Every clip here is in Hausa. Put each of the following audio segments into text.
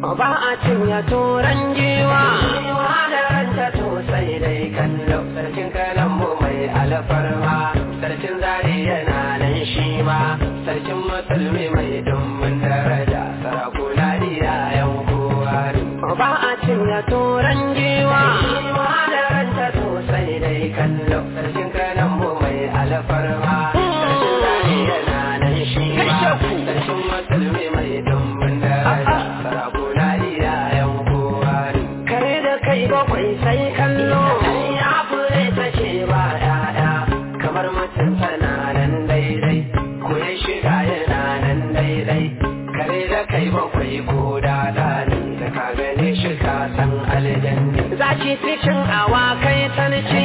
ba a cinya turan giwa. Da ranta to sai dai kallo. Sarkin kalan mu mai alfarma. Sarkin zari yana nan shi ma. Sarkin musulmi mai dumbin daraja. Sarakuna iya yau kowa ba a cinya turan giwa. Da to sai dai kallo. Sarkin kalan mai alfarma. Sarkin zari yana nan shi ma. Sarkin musulmi mai lailai kare da kai bakwai ko da danin da ka gane shi ka san aljanni. Zaki cikin awa kai tsanci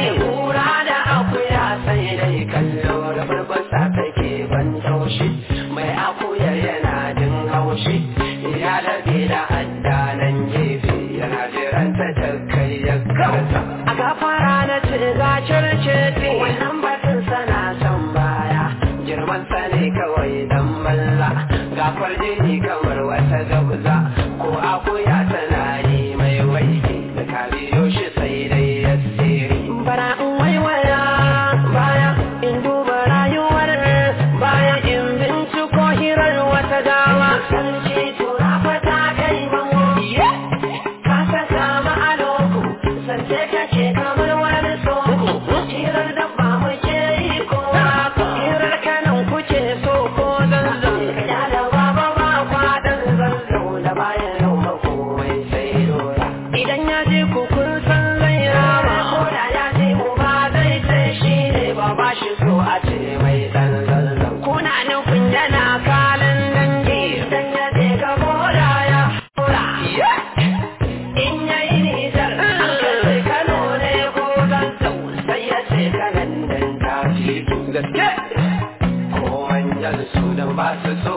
samansa ne kawai dan malla ga farjini kamar wata gabza hace.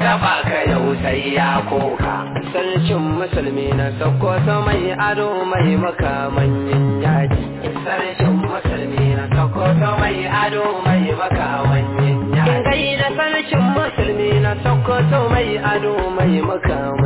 taba ka yau sai ya koka. Sarkin musulmi na sakkwato mai ado mai makamanyin yaji. Musulmi na mai ado mai makamanyin yaji. da sarkin musulmi na sakkwato mai ado mai makamanyin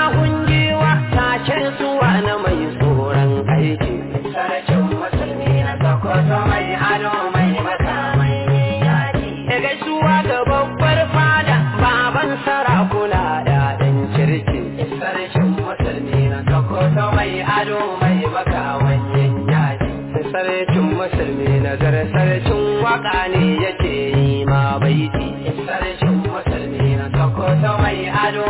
ko mai ado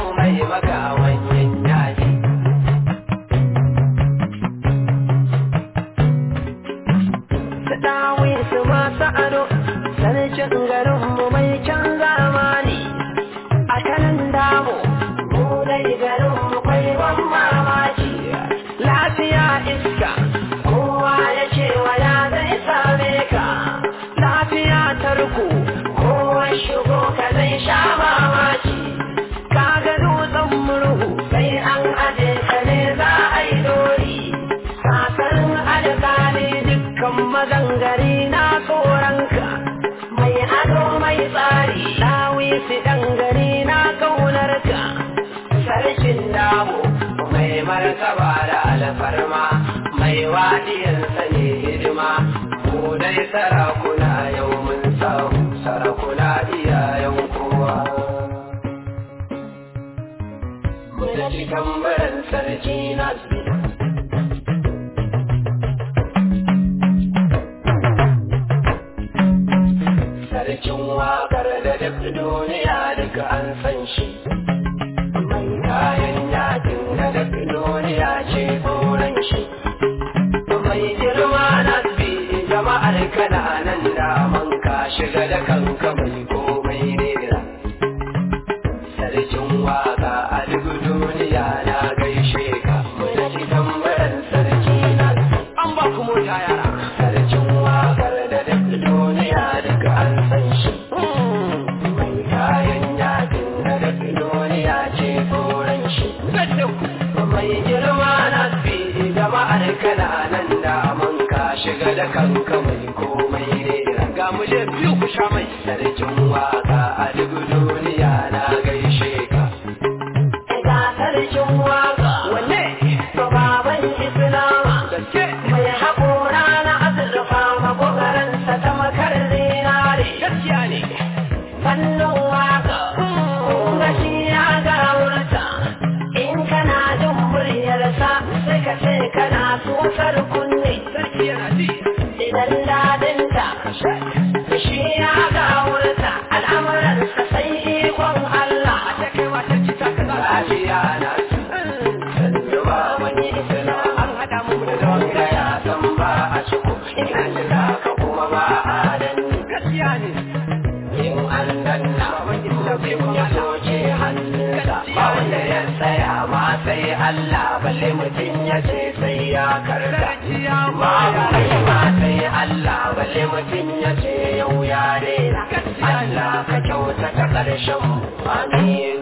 tsari. Lawisi ɗan gari na ƙaunar ka. Sarkin damu mai markaba da alfarma mai wadiyar ne hidima. Mu dai sarakuna yau sarkin waƙar da duk duniya duka an san shi. Mai kayan yaƙin da duk duniya ce tsoron shi. Mai girma na jama'ar ƙananan daman ka shiga da kanka mai kanka mai komai rera ga mu je biyu ku sha mai. Sarkin waƙa a duk duniya na gaishe ka. Ga sarkin waƙa wanne? To baban islama. Mai haƙora na azurfa makogaransa ta makar zinare. Gaskiya ne. Fannin waƙa kuma shi ya gawurta in kana jin muryarsa sai ka ce kana tsotsar Allah balle mutum ya ce sai ya kar ka babu mai ma sai Allah balle mutum ya ce yau ya Allah ka kyauta ta ƙarshen mu